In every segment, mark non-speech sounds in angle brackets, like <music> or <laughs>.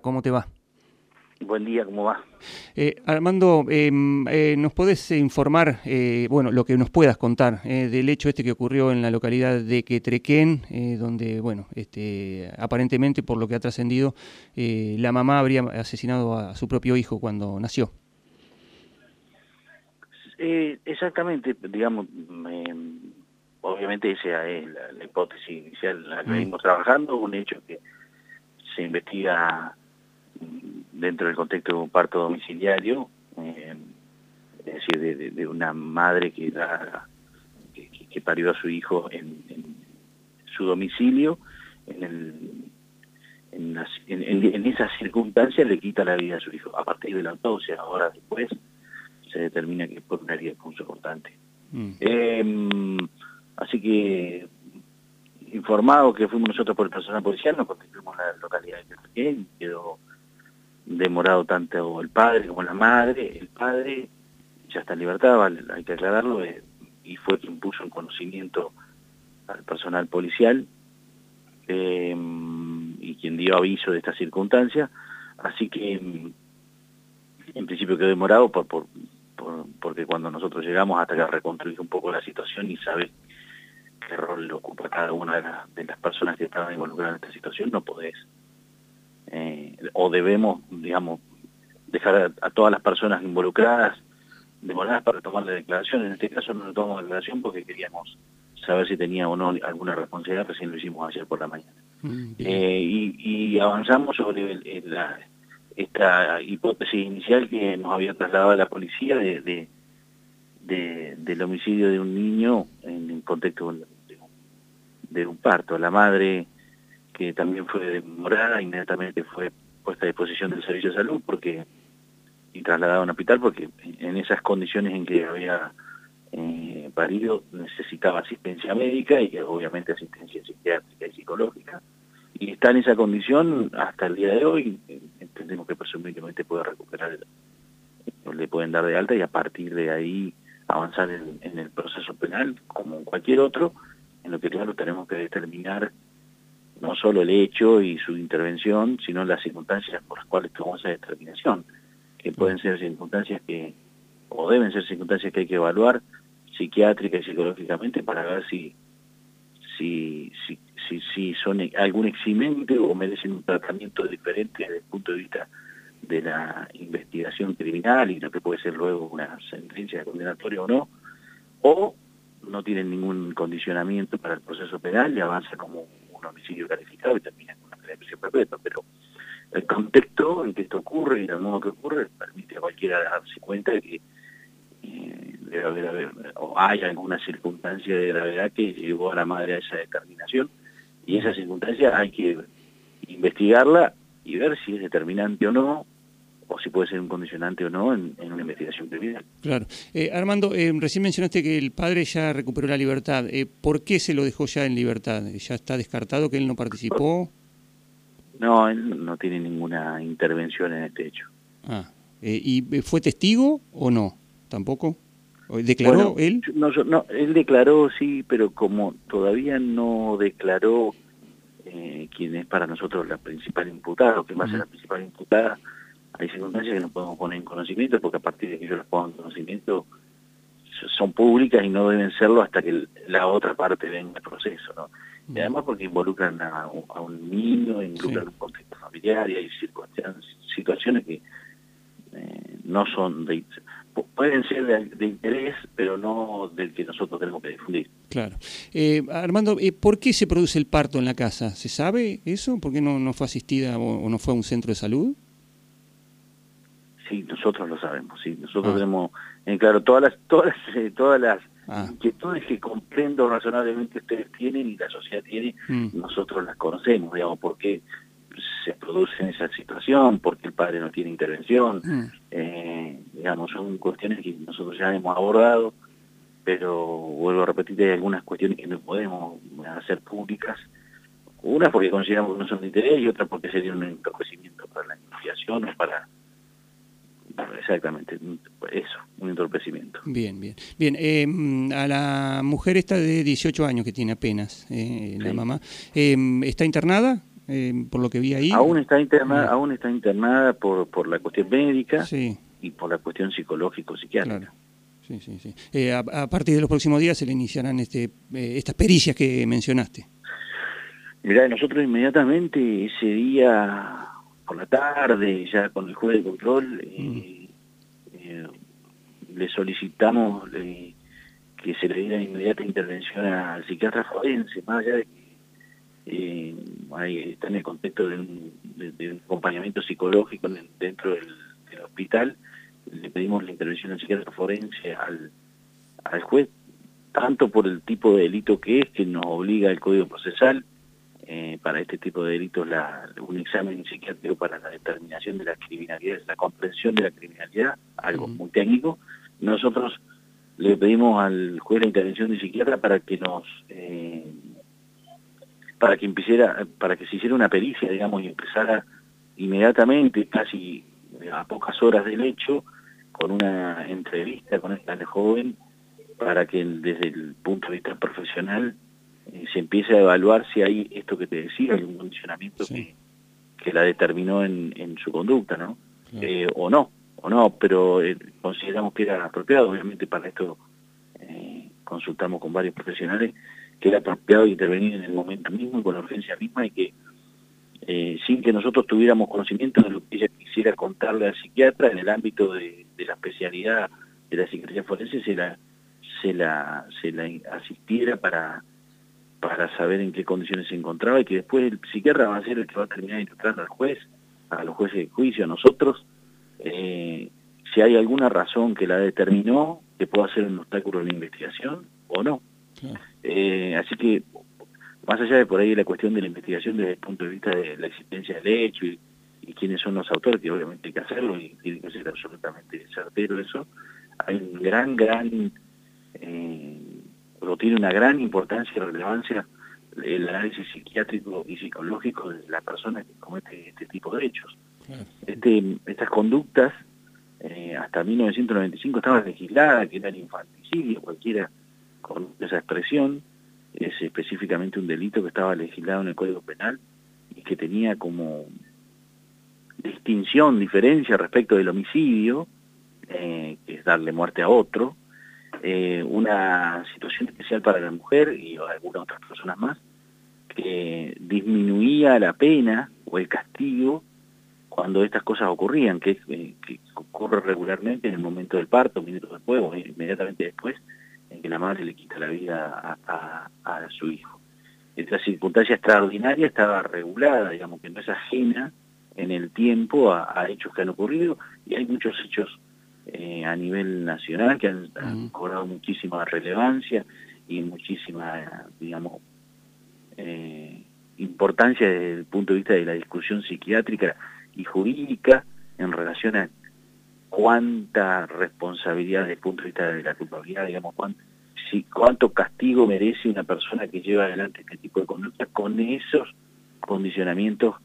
¿Cómo te va? Buen día, ¿cómo va? Eh, Armando, em, eh, ¿nos podés informar, eh, bueno, lo que nos puedas contar del hecho este que ocurrió en la localidad de Quetrequén, donde, bueno, este, aparentemente, por lo que ha trascendido, la mamá habría asesinado a su propio hijo cuando nació? exactamente, digamos, obviamente esa es la, hipótesis inicial en la que mm. venimos trabajando, un hecho que se investiga dentro del contexto de un parto domiciliario, eh, es decir, de, una madre que, da, que, parió a su hijo en, su domicilio, en, en, en, esas circunstancias le quita la vida a su hijo. A partir de la autopsia, ahora después, se determina que es por una herida constante. Mm. Em, así que, informado que fuimos nosotros por el personal policial, nos constituimos la localidad de Querétaro, quedó demorado tanto el padre como la madre. El padre ya está en libertad, hay que aclararlo, eh, y fue quien puso en conocimiento al personal policial eh, y quien dio aviso de esta circunstancia. Así que en principio quedó demorado por, por, porque cuando nosotros llegamos hasta que reconstruir un poco la situación y saber qué rol ocupa cada una de, de las personas que estaban involucradas en esta situación, no podés o debemos, digamos, dejar a, todas las personas involucradas demoradas para tomar la declaración. En este caso no tomamos la declaración porque queríamos saber si tenía o no alguna responsabilidad, recién lo hicimos ayer por la mañana. Mm, eh, y, avanzamos sobre la, esta hipótesis inicial que nos había trasladado la policía de, de, del homicidio de un niño en el contexto de, de un parto. La madre que también fue demorada, inmediatamente fue puesta a disposición del Servicio de Salud porque y trasladada a un hospital porque en esas condiciones en que había eh, parido necesitaba asistencia médica y obviamente asistencia psiquiátrica y psicológica. Y está en esa condición hasta el día de hoy, entendemos que presumiblemente puede recuperar, le pueden dar de alta y a partir de ahí avanzar en, en el proceso penal como en cualquier otro, en lo que claro tenemos que determinar no solo el hecho y su intervención, sino las circunstancias por las cuales tomamos esa determinación, que pueden ser circunstancias que, o deben ser circunstancias que hay que evaluar psiquiátrica y psicológicamente para ver si, si, si, si, si son algún eximente o merecen un tratamiento diferente desde el punto de vista de la investigación criminal y lo que puede ser luego una sentencia condenatoria o no, o no tienen ningún condicionamiento para el proceso penal y avanza como un homicidio calificado y termina con una prisión perpetua, pero el contexto en que esto ocurre y el modo que ocurre permite a cualquiera darse cuenta de que eh, debe haber, o hay alguna circunstancia de gravedad que llevó a la madre a esa determinación y esa circunstancia hay que investigarla y ver si es determinante o no o si puede ser un condicionante o no en, una investigación criminal. Claro. Eh, Armando, eh, recién mencionaste que el padre ya recuperó la libertad. Eh, ¿Por qué se lo dejó ya en libertad? ¿Ya está descartado que él no participó? No, él no tiene ninguna intervención en este hecho. Ah, ¿y fue testigo o no? ¿Tampoco? ¿Declaró él? No, no, él declaró, sí, pero como todavía no declaró quién es para nosotros la principal imputada, o quién va a ser la principal imputada, hay circunstancias que no podemos poner en conocimiento porque a partir de que yo las pongo en conocimiento son públicas y no deben serlo hasta que la otra parte venga al proceso, ¿no? Y además porque involucran a, un niño, involucran un contexto familiar y hay situaciones que eh, no son de, pueden ser de, interés, pero no del que nosotros tenemos que difundir. Claro. Eh, Armando, eh, ¿por qué se produce el parto en la casa? ¿Se sabe eso? ¿Por qué no, no fue asistida o no fue a un centro de salud? Sí, nosotros lo sabemos, sí. Nosotros ah. tenemos en claro todas las, todas las, eh, todas las ah. inquietudes que comprendo razonablemente ustedes tienen y la sociedad tiene, mm. nosotros las conocemos, digamos, porque se produce en esa situación, porque el padre no tiene intervención, mm. eh, digamos, son cuestiones que nosotros ya hemos abordado, pero vuelvo a repetir, hay algunas cuestiones que no podemos hacer públicas, una porque consideramos que no son de interés y otra porque sería un entorpecimiento para la investigación o para Exactamente, eso, un entorpecimiento. Bien, bien. Bien, eh, a la mujer esta de 18 años que tiene apenas, eh, la mamá, eh, ¿está internada por lo que vi ahí. Aún está internada, aún está internada por, por la cuestión médica y por la cuestión psicológico-psiquiátrica. Sí, sí, sí. Eh, a, partir de los próximos días se le iniciarán este, eh, estas pericias que mencionaste. Mirá, nosotros inmediatamente ese día por la tarde, ya con el juez de control, eh, mm. le solicitamos que se le diera inmediata intervención al psiquiatra forense, más allá de que está en el contexto de un, acompañamiento psicológico dentro del hospital, le pedimos la intervención del psiquiatra forense al, al juez, tanto por el tipo de delito que es, que nos obliga el Código Procesal, eh, para este tipo de delitos la, un examen psiquiátrico para la determinación de la criminalidad, la comprensión de la criminalidad, algo muy técnico. Nosotros le pedimos al juez la intervención del psiquiatra para que nos eh, para que empezara, para que se hiciera una pericia, digamos, y empezara inmediatamente, casi a pocas horas del hecho, con una entrevista con esta joven para que desde el punto de vista profesional eh, se empiece a evaluar si hay esto que te decía, un condicionamiento que, que, la determinó en, en su conducta, ¿no? Eh, o no, o no, pero eh, consideramos que era apropiado, obviamente para esto consultamos con varios profesionales, que era apropiado intervenir en el momento mismo y con la urgencia misma y que eh, sin que nosotros tuviéramos conocimiento de lo que ella quisiera contarle al psiquiatra en el ámbito de, la especialidad de la psiquiatría forense, se la, se la, se la asistiera para, para saber en qué condiciones se encontraba y que después el psiquiatra va a ser el que va a terminar instructando al juez, a los jueces de juicio, a nosotros, eh, si hay alguna razón que la determinó, que pueda ser un obstáculo en la investigación o no. Eh, así que más allá de por ahí la cuestión de la investigación desde el punto de vista de la existencia del hecho y, quiénes son los autores, que obviamente hay que hacerlo y tiene que ser absolutamente certero eso, hay un gran, gran, eh, o tiene una gran importancia y relevancia el análisis psiquiátrico y psicológico de la persona que comete este tipo de hechos. Este, estas conductas, eh, hasta 1995 estaban legisladas, que era el infanticidio, cualquiera con esa expresión, es específicamente un delito que estaba legislado en el Código Penal y que tenía como distinción, diferencia respecto del homicidio, eh, que es darle muerte a otro, eh, una situación especial para la mujer y algunas otras personas más, que disminuía la pena o el castigo cuando estas cosas ocurrían, que, eh, que ocurre regularmente en el momento del parto, minutos después o inmediatamente después, en que la madre le quita la vida a, su hijo. Esta circunstancia extraordinaria estaba regulada, digamos que no es ajena en el tiempo a, hechos que han ocurrido y hay muchos hechos eh, a nivel nacional que han, cobrado muchísima relevancia y muchísima, digamos, eh, importancia desde el punto de vista de la discusión psiquiátrica y jurídica en relación a cuánta responsabilidad desde el punto de vista de la culpabilidad, digamos, cuánto, si, cuánto castigo merece una persona que lleva adelante este tipo de conducta con esos condicionamientos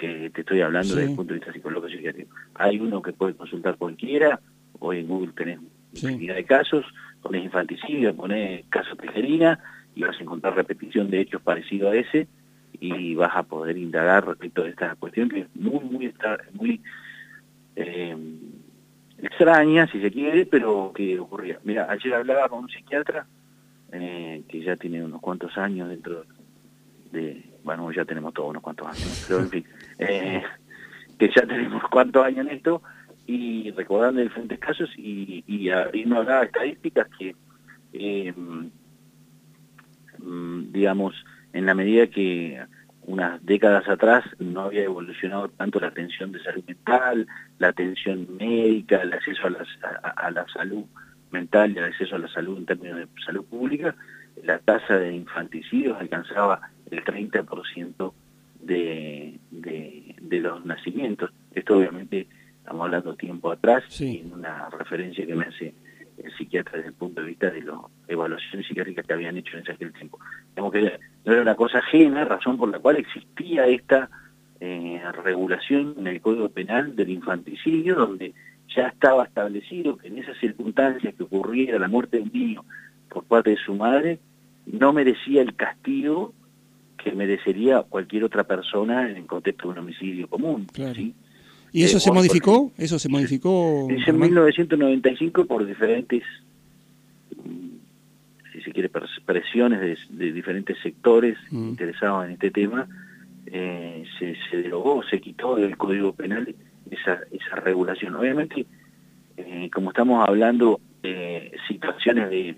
que te estoy hablando desde el punto de vista psicológico psiquiátrico. Hay uno que puede consultar cualquiera, hoy en Google tenés infinidad de casos, pones infanticidio, pones caso tejerina y vas a encontrar repetición de hechos parecidos a ese y vas a poder indagar respecto a esta cuestión que es muy, muy, muy eh, extraña, si se quiere, pero que ocurría. Mira, ayer hablaba con un psiquiatra eh, que ya tiene unos cuantos años dentro de... Bueno, ya tenemos todos unos cuantos años, <laughs> pero en fin, eh, que ya tenemos cuantos años en esto, y recordando diferentes casos, y, y, y no hablaba de estadísticas que, eh, mm, digamos, en la medida que unas décadas atrás no había evolucionado tanto la atención de salud mental, la atención médica, el acceso a la, salud mental y el acceso a la salud en términos de salud pública, la tasa de infanticidios alcanzaba el 30% de, de, de los nacimientos. Esto obviamente estamos hablando tiempo atrás, y en una referencia que me hace el psiquiatra desde el punto de vista de las evaluaciones psiquiátricas que habían hecho en ese tiempo. Digamos que no era una cosa ajena, razón por la cual existía esta eh, regulación en el Código Penal del infanticidio, donde ya estaba establecido que en esas circunstancias que ocurriera la muerte de un niño por parte de su madre, no merecía el castigo que merecería cualquier otra persona en contexto de un homicidio común. ¿Y eso se modificó? ¿Eso se modificó? Es en 1995 por diferentes, mm, si se quiere, presiones de, diferentes sectores mm. interesados en este tema, eh, se, se, derogó, se quitó del Código Penal esa, esa regulación. Obviamente, eh, como estamos hablando de situaciones de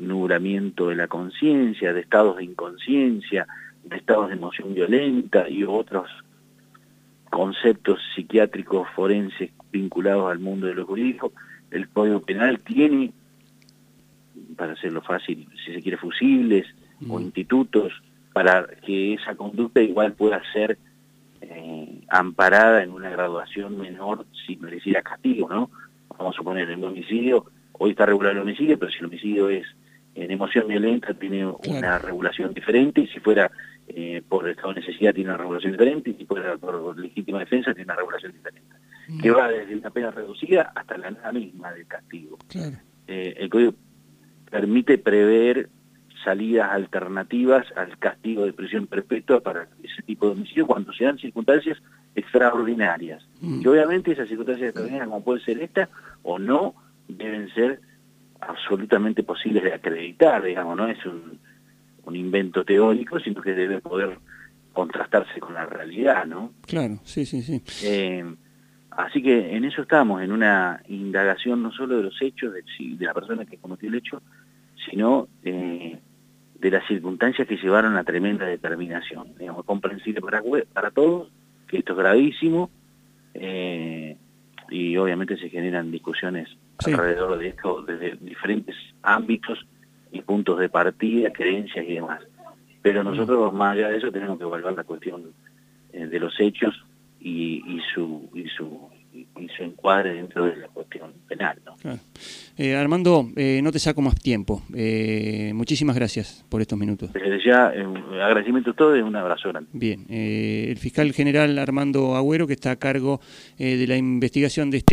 nublamiento de la conciencia, de estados de inconsciencia, de estados de emoción violenta y otros conceptos psiquiátricos forenses vinculados al mundo de los jurídicos, el Código Penal tiene, para hacerlo fácil, si se quiere, fusibles o institutos para que esa conducta igual pueda ser eh, amparada en una graduación menor si mereciera castigo, ¿no? Vamos a suponer, el homicidio, hoy está regulado el homicidio, pero si el homicidio es en emoción violenta tiene una regulación diferente, y si fuera eh, por estado de necesidad tiene una regulación diferente, y si fuera por legítima defensa tiene una regulación diferente, mm. que va desde una pena reducida hasta la nada misma del castigo. Eh, el código permite prever salidas alternativas al castigo de prisión perpetua para ese tipo de homicidio cuando se dan circunstancias extraordinarias. Mm. Y obviamente esas circunstancias extraordinarias, como puede ser esta o no, deben ser absolutamente posibles de acreditar, digamos, no es un, un invento teórico, sino que debe poder contrastarse con la realidad, ¿no? Claro, sí, sí, sí. Eh, así que en eso estamos, en una indagación no solo de los hechos, de, de la persona que cometió el hecho, sino eh, de las circunstancias que llevaron a tremenda determinación. Digamos, comprensible para, para todos, que esto es gravísimo, eh, y obviamente se generan discusiones alrededor de esto desde diferentes ámbitos y puntos de partida, creencias y demás. Pero nosotros, más allá de eso, tenemos que evaluar la cuestión eh, de los hechos y, y, su, y, su, y su encuadre dentro de la cuestión penal. ¿no? Eh, Armando, eh, no te saco más tiempo. Eh, muchísimas gracias por estos minutos. Desde ya, agradecimiento a todos y un abrazo grande. Bien, el fiscal general Armando Agüero, que está a cargo de la investigación de este...